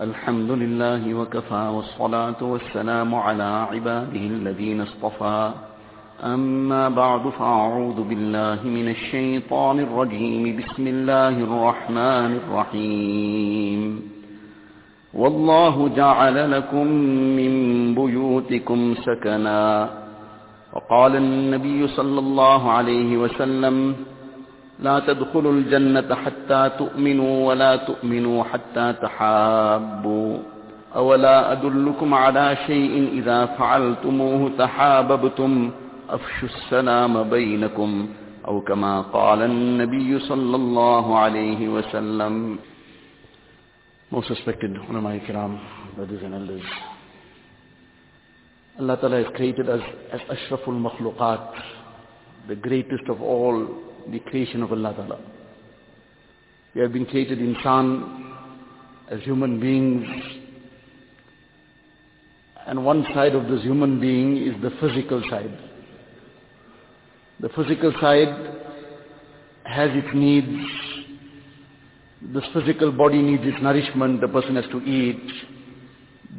الحمد لله وكفى والصلاة والسلام على عباده الذين اصطفى. أما بعد فأعوذ بالله من الشيطان الرجيم. بسم الله الرحمن الرحيم. والله جعل لكم من بيوتكم سكنا. وقال النبي صلى الله عليه وسلم لا تدخلوا الجنة حتى تؤمنوا ولا تؤمنوا حتى تحابوا. أولا أدلكم على شيء إذا فعلتموه تحاببتم؟ أفشوا السلام بينكم أو كما قال النبي صلى الله عليه وسلم. Most respected ulama kiram, brothers and elders. Allah Ta'ala has created us as ashraful makhluqat, the greatest of all the creation of Allah Ta'ala. We have been created insan as human beings and one side of this human being is the physical side. The physical side has its needs. This physical body needs its nourishment, the person has to eat.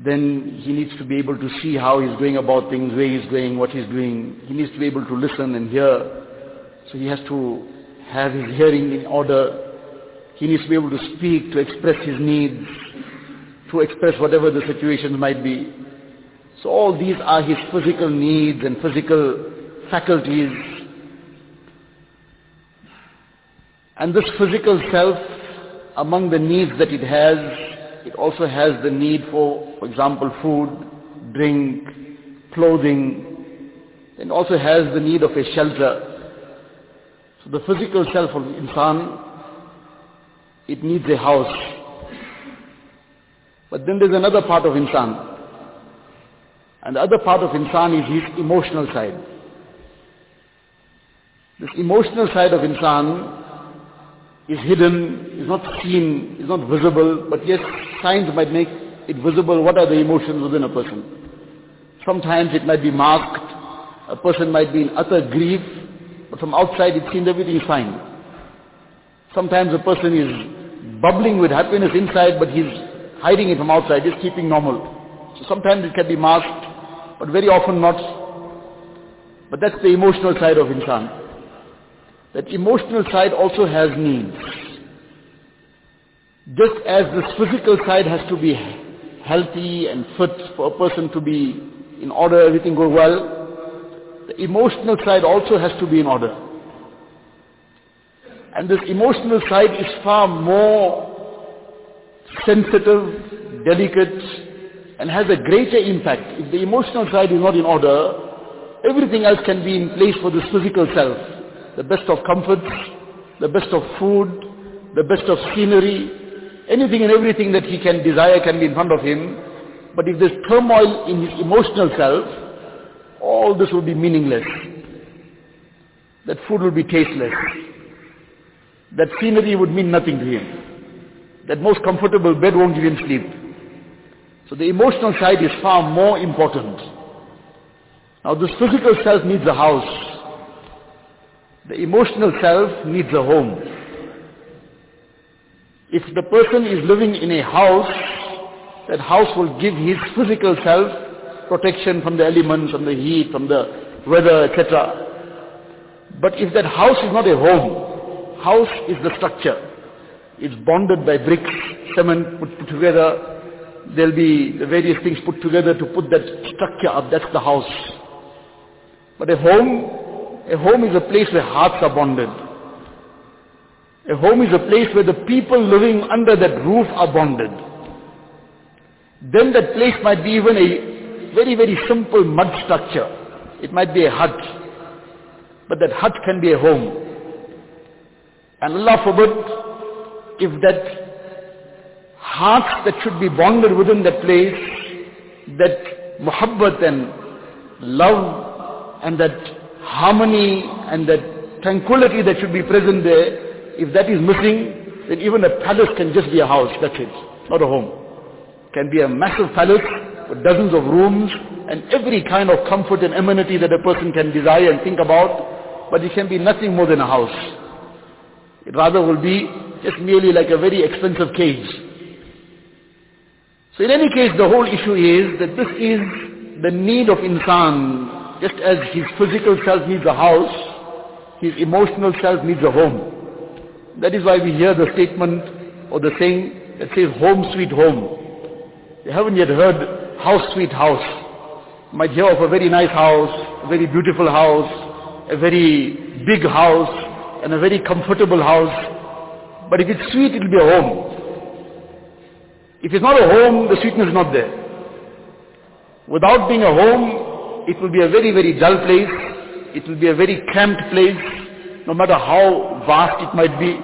Then he needs to be able to see how he's going about things, where he's going, what he's doing. He needs to be able to listen and hear. So he has to have his hearing in order. He needs to be able to speak, to express his needs, to express whatever the situation might be. So all these are his physical needs and physical faculties. And this physical self, among the needs that it has, it also has the need for, for example, food, drink, clothing, and also has the need of a shelter. So the physical self of insan, it needs a house. But then there's another part of insan. And the other part of insan is his emotional side. This emotional side of insan is hidden, is not seen, is not visible, but yes, signs might make it visible. What are the emotions within a person? Sometimes it might be masked. A person might be in utter grief, from outside it seems everything is fine. Sometimes a person is bubbling with happiness inside, but he's hiding it from outside, just keeping normal. So sometimes it can be masked, but very often not. But that's the emotional side of insan. That emotional side also has needs. Just as this physical side has to be healthy and fit for a person to be in order, everything go well, emotional side also has to be in order. And this emotional side is far more sensitive, delicate, and has a greater impact. If the emotional side is not in order, everything else can be in place for this physical self. The best of comforts, the best of food, the best of scenery, anything and everything that he can desire can be in front of him. But if there's turmoil in his emotional self, all this will be meaningless. That food will be tasteless. That scenery would mean nothing to him. That most comfortable bed won't give him sleep. So the emotional side is far more important. Now this physical self needs a house. The emotional self needs a home. If the person is living in a house, that house will give his physical self protection from the elements, from the heat, from the weather, etc. But if that house is not a home, house is the structure. It's bonded by bricks, cement put, put together. There'll be the various things put together to put that structure up. That's the house. But a home, a home is a place where hearts are bonded. A home is a place where the people living under that roof are bonded. Then that place might be even a very, very simple mud structure. It might be a hut. But that hut can be a home. And Allah forbid, if that heart that should be bonded within that place, that muhabbat and love and that harmony and that tranquility that should be present there, if that is missing, then even a palace can just be a house, that's it, not a home. Can be a massive palace with dozens of rooms and every kind of comfort and amenity that a person can desire and think about, but it can be nothing more than a house. It rather will be just merely like a very expensive cage. So in any case, the whole issue is that this is the need of insan, just as his physical self needs a house, his emotional self needs a home. That is why we hear the statement or the saying that says home sweet home. You haven't yet heard house sweet house. Might hear of a very nice house, a very beautiful house, a very big house, and a very comfortable house. But if it's sweet, it will be a home. If it's not a home, the sweetness is not there. Without being a home, it will be a very, very dull place. It will be a very cramped place, no matter how vast it might be.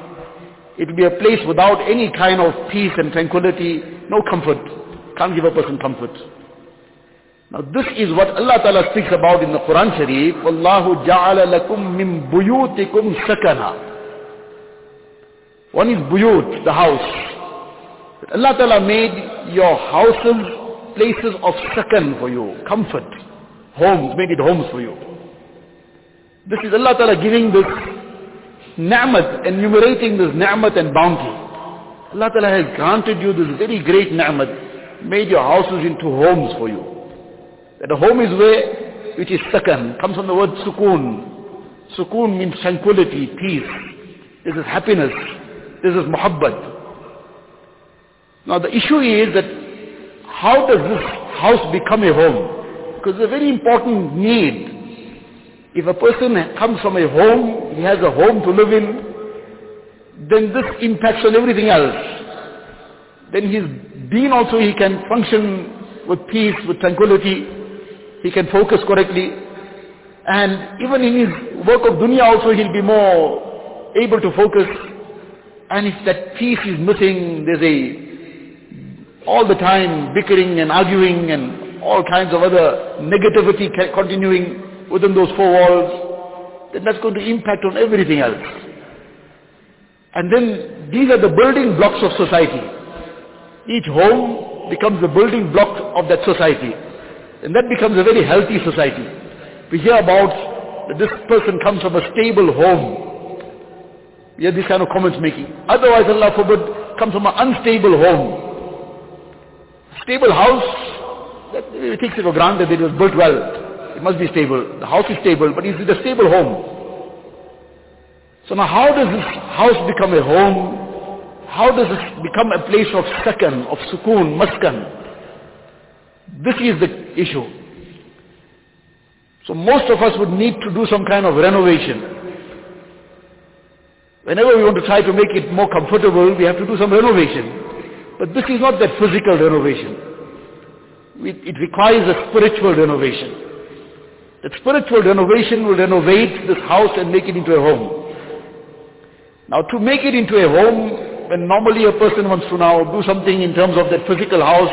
It will be a place without any kind of peace and tranquility, no comfort. Can't give a person comfort. Now this is what Allah Ta'ala speaks about in the Quran Sharif. وَاللَّهُ جَعَلَ لَكُم مِّن بُيُوتِكُمْ سَكَنًا One is buyut, the house. Allah Ta'ala made your houses places of sakan for you, comfort. Homes, made it homes for you. This is Allah Ta'ala giving this ni'mat, enumerating this ni'mat and bounty. Allah Ta'ala has granted you this very great ni'mat, made your houses into homes for you. That a home is where, which is sakan, comes from the word sukoon. Sukoon means tranquility, peace. This is happiness. This is muhabbat. Now the issue is that how does this house become a home? Because it's a very important need. If a person comes from a home, he has a home to live in, then this impacts on everything else. Then his being also he can function with peace, with tranquility. He can focus correctly. And even in his work of dunya also he'll be more able to focus. And if that peace is missing, there's a all the time bickering and arguing and all kinds of other negativity continuing within those four walls, then that's going to impact on everything else. And then these are the building blocks of society. Each home becomes the building block of that society. And that becomes a very healthy society. We hear about that this person comes from a stable home. We have this kind of comments making. Otherwise, Allah forbid, comes from an unstable home. Stable house, that, it takes it for granted that it was built well. It must be stable. The house is stable, but is it a stable home? So now how does this house become a home? How does it become a place of sakan, of sukoon, maskan? This is the issue. So most of us would need to do some kind of renovation. Whenever we want to try to make it more comfortable, we have to do some renovation. But this is not that physical renovation. It requires a spiritual renovation. That spiritual renovation will renovate this house and make it into a home. Now to make it into a home, when normally a person wants to now do something in terms of that physical house,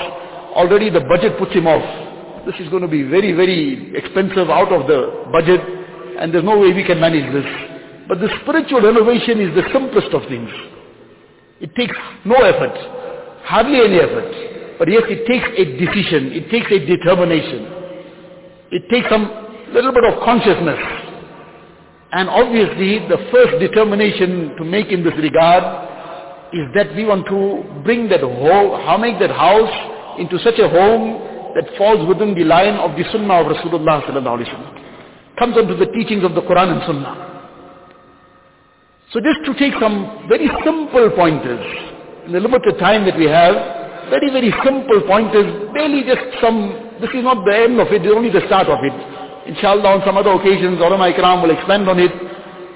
already the budget puts him off. This is going to be very, very expensive out of the budget and there's no way we can manage this. But the spiritual renovation is the simplest of things. It takes no effort. Hardly any effort. But yes, it takes a decision. It takes a determination. It takes some little bit of consciousness. And obviously, the first determination to make in this regard is that we want to bring that home, how make that house into such a home that falls within the line of the sunnah of Rasulullah sallallahu alaihi wasallam. Comes under the teachings of the Quran and sunnah. So just to take some very simple pointers, in the limited time that we have, very, very simple pointers, barely just some, this is not the end of it, it's only the start of it. Inshallah on some other occasions, ulama ikram will expand on it.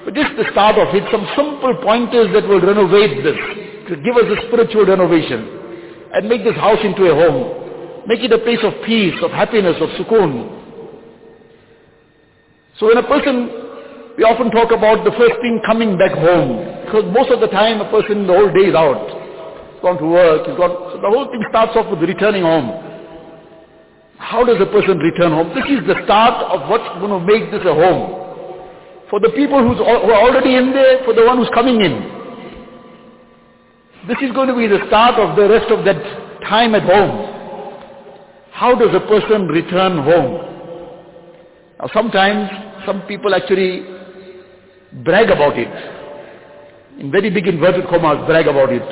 But just the start of it, some simple pointers that will renovate this, give us a spiritual renovation, and make this house into a home. Make it a place of peace, of happiness, of sukoon. So when a person, we often talk about the first thing coming back home, because most of the time a person the whole day is out gone to work, he's gone, so the whole thing starts off with returning home. How does a person return home? This is the start of what's going to make this a home. For the people who are already in there, for the one who's coming in. This is going to be the start of the rest of that time at home. How does a person return home? Now sometimes, some people actually brag about it. In very big inverted commas, brag about it.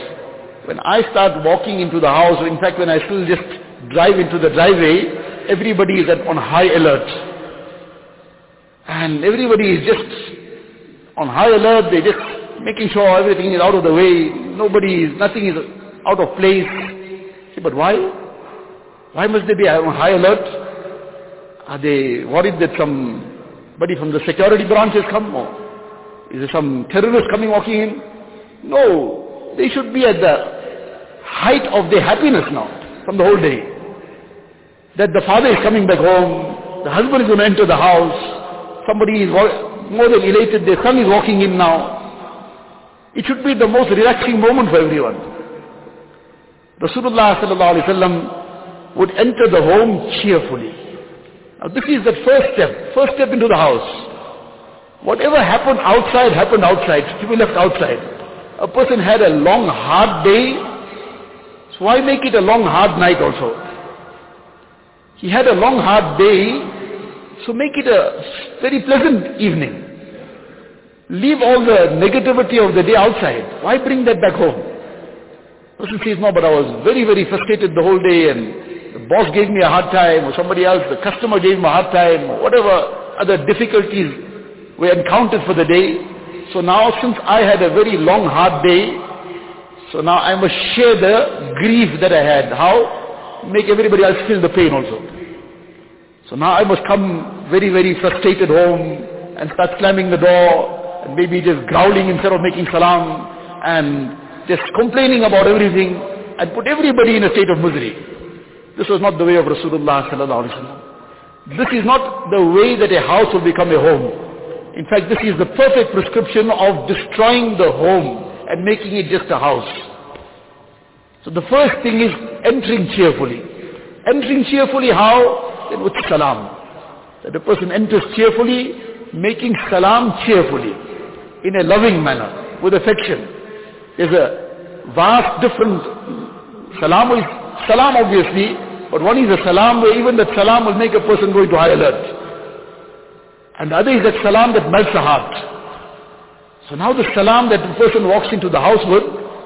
when I start walking into the house, or in fact when I still just drive into the driveway, everybody is on high alert. And everybody is just on high alert, they just making sure everything is out of the way, nobody is, nothing is out of place. See, but why? Why must they be on high alert? Are they worried that somebody from the security branch has come? Or is there some terrorist coming walking in? No, they should be at the height of their happiness now, from the whole day. That the father is coming back home, the husband is going to enter the house, somebody is more than elated, their son is walking in now. It should be the most relaxing moment for everyone. Rasulullah sallallahu would enter the home cheerfully. Now this is the first step, first step into the house. Whatever happened outside, happened outside. To be left outside. A person had a long, hard day, so why make it a long, hard night also? He had a long, hard day, so make it a very pleasant evening. Leave all the negativity of the day outside. Why bring that back home? Person says, no, but I was very, very frustrated the whole day and the boss gave me a hard time or somebody else, the customer gave me a hard time or whatever other difficulties were encountered for the day. So now since I had a very long, hard day, so now I must share the grief that I had. How? Make everybody else feel the pain also. So now I must come very, very frustrated home and start slamming the door maybe just growling instead of making salam and just complaining about everything and put everybody in a state of misery. This was not the way of Rasulullah sallallahu. This is not the way that a house will become a home. In fact, this is the perfect prescription of destroying the home and making it just a house. So the first thing is entering cheerfully. Entering cheerfully how? Then with salam. That the person enters cheerfully, making salam cheerfully in a loving manner, with affection. There's a vast difference. Salam is salam obviously, but one is a salam where even that salam will make a person go into high alert. And the other is that salam that melts the heart. So now the salam that the person walks into the house with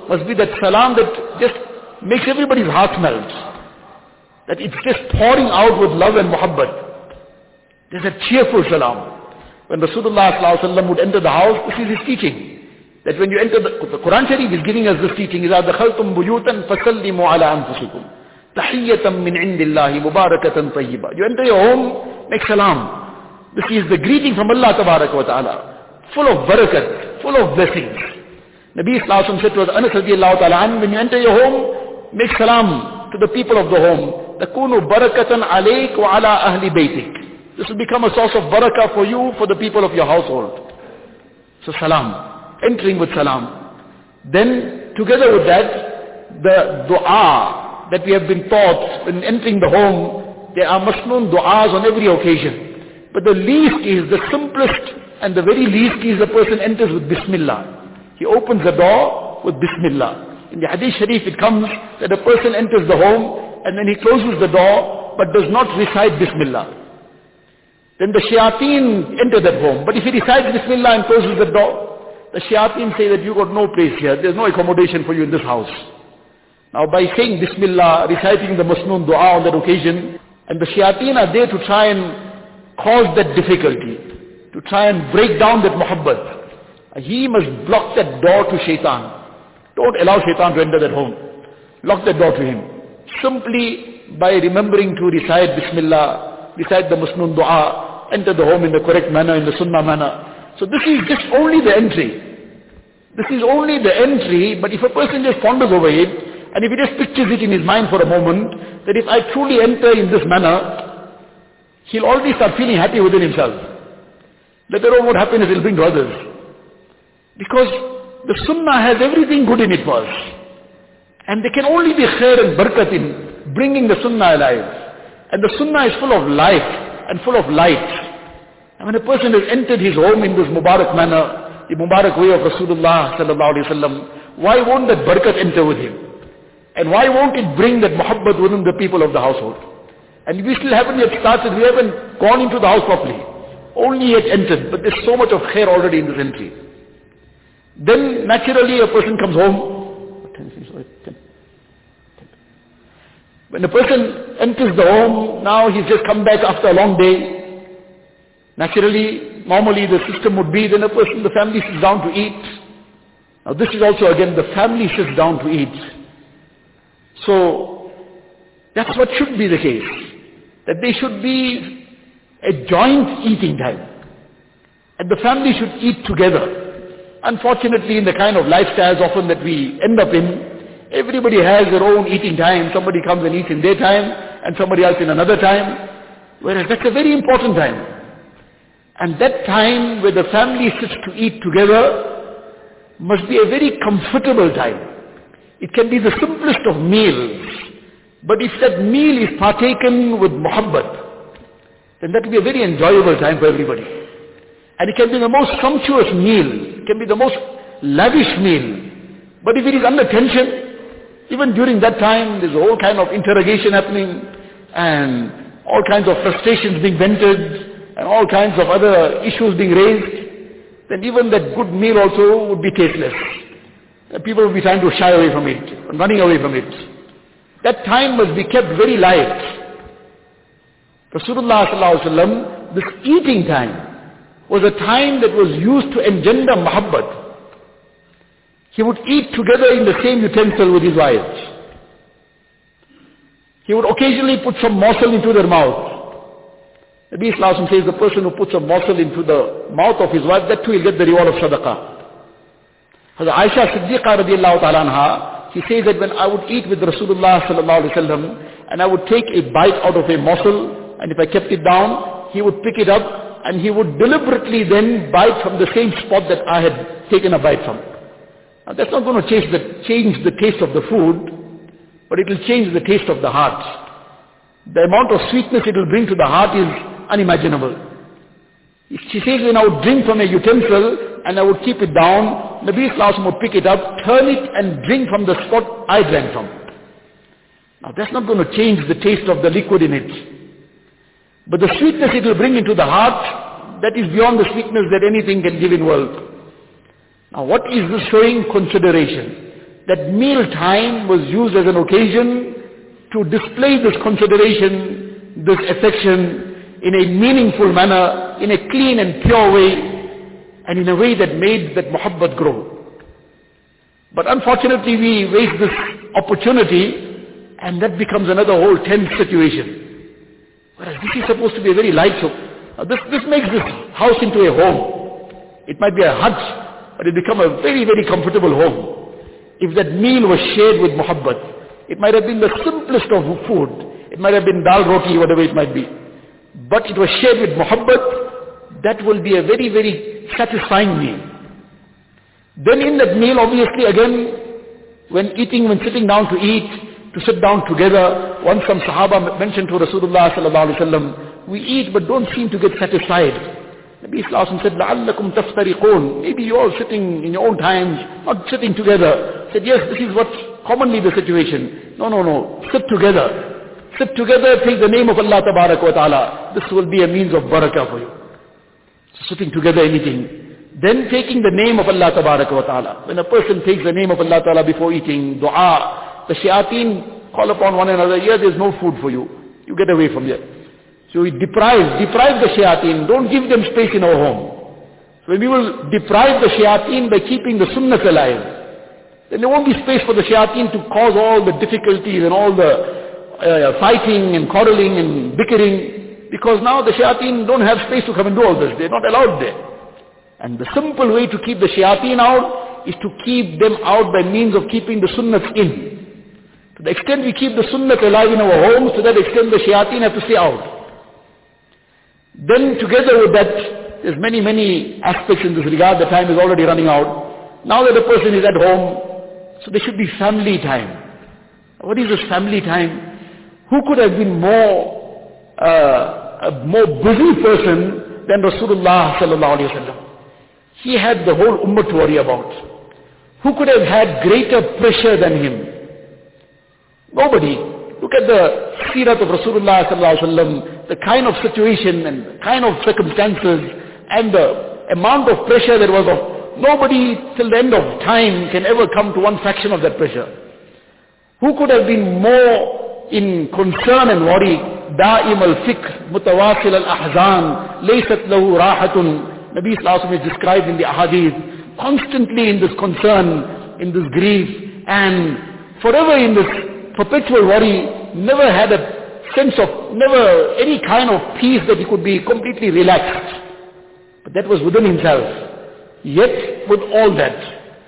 must be that salam that just makes everybody's heart melt. That it's just pouring out with love and muhabbat. There's a cheerful salam. When Rasulullah would enter the house, this is his teaching. That when you enter the, the Quran Sharif is giving us this teaching, إِذَا دَخَلْتُمْ بُيُوتًا فَسَلِّمُوا عَلَىٰ أَنفُسِكُمْ تَحِيَّةً مِّنْ عِنْدِ اللَّهِ مُبَارَكَةً طَيِّبًا You enter your home, make salam. This is the greeting from Allah wa ta'ala. Full of barakat, full of blessings. Nabi Sallallahu said to us, Anas radiallahu ta'ala, when you enter your home, make salam to the people of the home. تَكُونُ بَرَكَةً عَلَيْكَ وَعَلَىٰ أَهْلِ بَيْتِكَ this will become a source of barakah for you, for the people of your household. So salam. Entering with salam. Then, together with that, the dua that we have been taught when entering the home, there are masnoon du'as on every occasion. But the least is, the simplest and the very least is the person enters with Bismillah. He opens the door with Bismillah. In the Hadith Sharif it comes that a person enters the home and then he closes the door but does not recite Bismillah. Then the shayateen enter that home. But if he recites Bismillah and closes the door, the shayateen say that you got no place here. There's no accommodation for you in this house. Now by saying Bismillah, reciting the Masnoon dua on that occasion, and the shayateen are there to try and cause that difficulty, to try and break down that muhabbat. He must block that door to shaitan. Don't allow shaitan to enter that home. Lock that door to him. Simply by remembering to recite Bismillah, recite the Masnoon dua, enter the home in the correct manner, in the sunnah manner. So this is just only the entry. This is only the entry, but if a person just ponders over it, and if he just pictures it in his mind for a moment, that if I truly enter in this manner, he'll already start feeling happy within himself. Later on what happiness he'll bring to others. Because the sunnah has everything good in it for us. And there can only be khair and barakat in bringing the sunnah alive. And the sunnah is full of life and full of light. And when a person has entered his home in this Mubarak manner, the Mubarak way of Rasulullah sallallahu alayhi wasallam, why won't that barakat enter with him? And why won't it bring that muhabbat within the people of the household? And we still haven't yet started, we haven't gone into the house properly. Only yet entered, but there's so much of khair already in this entry. Then naturally a person comes home, When a person enters the home, now he's just come back after a long day. Naturally, normally the system would be then a person, the family sits down to eat. Now this is also again, the family sits down to eat. So, that's what should be the case. That they should be a joint eating time. And the family should eat together. Unfortunately, in the kind of lifestyles often that we end up in, everybody has their own eating time. Somebody comes and eats in their time, and somebody else in another time. Whereas that's a very important time. And that time where the family sits to eat together must be a very comfortable time. It can be the simplest of meals. But if that meal is partaken with muhabbat, then that will be a very enjoyable time for everybody. And it can be the most sumptuous meal. It can be the most lavish meal. But if it is under tension, even during that time, there's a whole kind of interrogation happening and all kinds of frustrations being vented and all kinds of other issues being raised, then even that good meal also would be tasteless. People would be trying to shy away from it, running away from it. That time must be kept very light. Rasulullah sallallahu this eating time was a time that was used to engender muhabbat. He would eat together in the same utensil with his wives. He would occasionally put some morsel into their mouth. Nabi Islam says the person who puts a morsel into the mouth of his wife, that too will get the reward of sadaqah. Hazrat Aisha Siddiqa radiallahu ta'ala anha, she says that when I would eat with Rasulullah sallallahu alayhi wa and I would take a bite out of a morsel, and if I kept it down, he would pick it up, and he would deliberately then bite from the same spot that I had taken a bite from. Now that's not going to change the, change the taste of the food, but it will change the taste of the heart. The amount of sweetness it will bring to the heart is unimaginable. She says when I would drink from a utensil and I would keep it down, Nabi Islam would pick it up, turn it and drink from the spot I drank from. Now that's not going to change the taste of the liquid in it. But the sweetness it will bring into the heart, that is beyond the sweetness that anything can give in world. Now what is this showing? Consideration that meal time was used as an occasion to display this consideration, this affection in a meaningful manner, in a clean and pure way, and in a way that made that muhabbat grow. But unfortunately we waste this opportunity and that becomes another whole tense situation. Whereas this is supposed to be a very light show. This, this makes this house into a home. It might be a hut, but it become a very, very comfortable home. If that meal was shared with muhabbat, it might have been the simplest of food. It might have been dal roti, whatever it might be. But it was shared with muhabbat, that will be a very, very satisfying meal. Then in that meal, obviously again, when eating, when sitting down to eat, to sit down together, once some Sahaba mentioned to Rasulullah sallallahu alaihi wasallam, we eat but don't seem to get satisfied. Nabi Islam said, لَعَلَّكُمْ تَفْتَرِقُونَ Maybe you're all sitting in your own times, not sitting together. Said, yes, this is what's commonly the situation. No, no, no. Sit together. Sit together, take the name of Allah Tabarak wa Ta'ala. This will be a means of barakah for you. Sitting together eating. Then taking the name of Allah Tabarak wa Ta'ala. When a person takes the name of Allah Ta'ala before eating, dua, the shayateen call upon one another, here there's no food for you. You get away from here. So we deprive, deprive the shayateen. Don't give them space in our home. So we will deprive the shayateen by keeping the sunnah alive. Then there won't be space for the shayateen to cause all the difficulties and all the uh, fighting and quarreling and bickering. Because now the shayateen don't have space to come and do all this. They're not allowed there. And the simple way to keep the shayateen out is to keep them out by means of keeping the sunnah in. To the extent we keep the sunnah alive in our homes, to that extent the shayateen have to stay out. Then together with that, there's many, many aspects in this regard. The time is already running out. Now that the person is at home, so there should be family time. What is this family time? Who could have been more, uh, a more busy person than Rasulullah sallallahu alayhi wa He had the whole ummah to worry about. Who could have had greater pressure than him? Nobody. Look at the seerat of Rasulullah sallallahu alayhi wa the kind of situation and kind of circumstances and the amount of pressure that was of, Nobody till the end of time can ever come to one fraction of that pressure. Who could have been more in concern and worry? دائم الفكر متواصل الأحزان ليست له راحة Nabi Sallallahu is described in the ahadith constantly in this concern, in this grief and forever in this perpetual worry, never had a sense of, never any kind of peace that he could be completely relaxed. But that was within himself. Yet, with all that,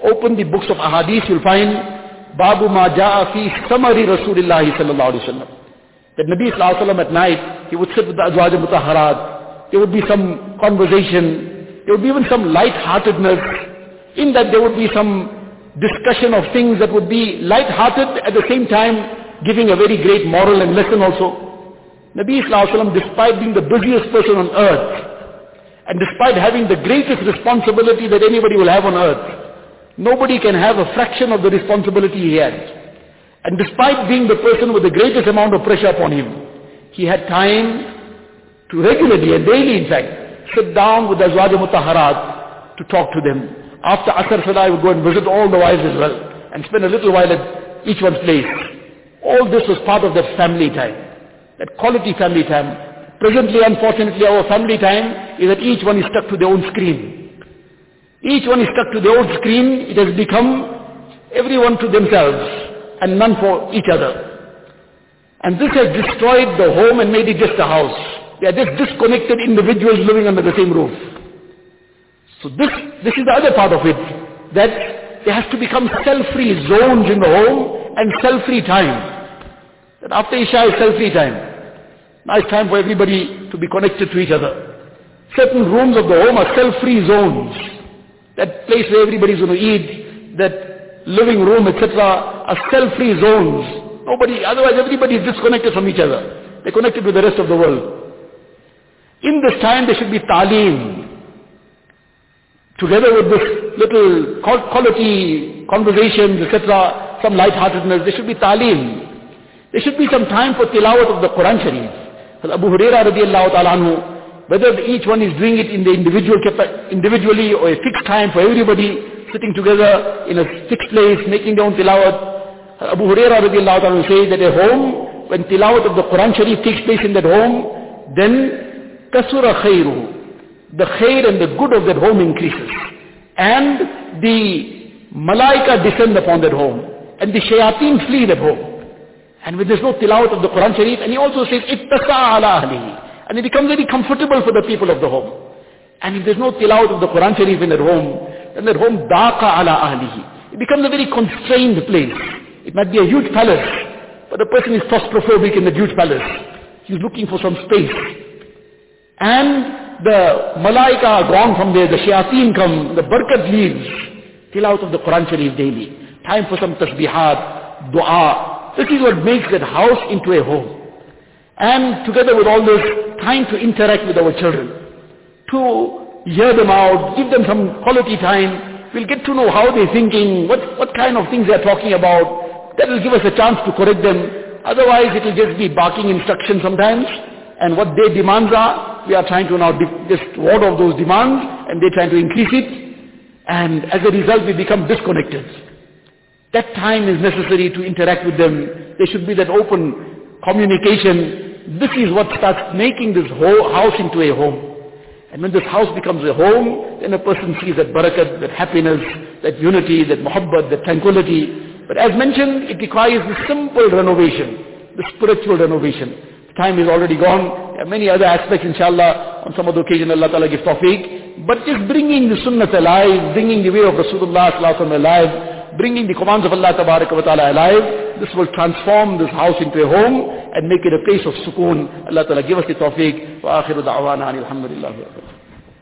open the books of ahadith, you'll find Babu ma ja'a fi samari Rasulullah sallallahu alayhi wa That Nabi sallallahu alayhi wa at night, he would sit with the Azwaj mutaharat, there would be some conversation, there would be even some light-heartedness, in that there would be some discussion of things that would be light-hearted at the same time giving a very great moral and lesson also. Nabi Sallallahu despite being the busiest person on earth and despite having the greatest responsibility that anybody will have on earth, nobody can have a fraction of the responsibility he had. And despite being the person with the greatest amount of pressure upon him, he had time to regularly and daily in fact sit down with the Azwaj Mutaharat to talk to them, after Asr Salah, I would go and visit all the wives as well and spend a little while at each one's place. All this was part of that family time, that quality family time. Presently, unfortunately, our family time is that each one is stuck to their own screen. Each one is stuck to their own screen. It has become everyone to themselves and none for each other. And this has destroyed the home and made it just a house. They are just disconnected individuals living under the same roof. So this, this is the other part of it, that there has to become cell-free zones in the home and cell-free time. That after Isha is cell-free time. Nice time for everybody to be connected to each other. Certain rooms of the home are cell-free zones. That place where everybody's going to eat, that living room, etc. are self-free zones. Nobody, otherwise everybody is disconnected from each other. They're connected with the rest of the world. In this time there should be talim, together with this little quality conversations, etc., some lightheartedness, there should be talim. There should be some time for tilawat of the Quran Sharif. Abu Huraira radiallahu ta'ala anhu, whether each one is doing it in the individual individually or a fixed time for everybody sitting together in a fixed place, making their own tilawat. Abu Huraira radiallahu ta'ala says that a home, when tilawat of the Quran Sharif takes place in that home, then kasura khayruhu the khair and the good of that home increases. And the malaika descend upon that home. And the shayateen flee that home. And when there's no tilawat of the Quran Sharif, and he also says, ittasa ala ahlihi. And it becomes very comfortable for the people of the home. And if there's no tilawat of the Quran Sharif in that home, then that home daqa ala ahlihi. It becomes a very constrained place. It might be a huge palace, but the person is claustrophobic in the huge palace. He's looking for some space. And the malaika are gone from there, the shayateen come, the barakat leaves. Tilawat of the Quran Sharif daily. Time for some tasbihat, dua. This is what makes that house into a home. And together with all this, time to interact with our children. To hear them out, give them some quality time. We'll get to know how they're thinking, what, what kind of things they're talking about. That will give us a chance to correct them. Otherwise, it will just be barking instructions sometimes. And what their demands are, we are trying to now just ward off those demands and they're trying to increase it. And as a result, we become disconnected. That time is necessary to interact with them. There should be that open communication. This is what starts making this whole house into a home. And when this house becomes a home, then a person sees that barakat, that happiness, that unity, that muhabbat, that tranquility. But as mentioned, it requires the simple renovation, the spiritual renovation. Time is already gone. There are many other aspects, inshallah, on some other occasion Allah Ta'ala gives tawfiq. But just bringing the sunnah alive, bringing the way of Rasulullah Sallallahu alive, bringing the commands of Allah Ta'ala alive, this will transform this house into a home and make it a place of sukoon. Allah Ta'ala give us the tawfiq. Wa akhiru da'wana alhamdulillah.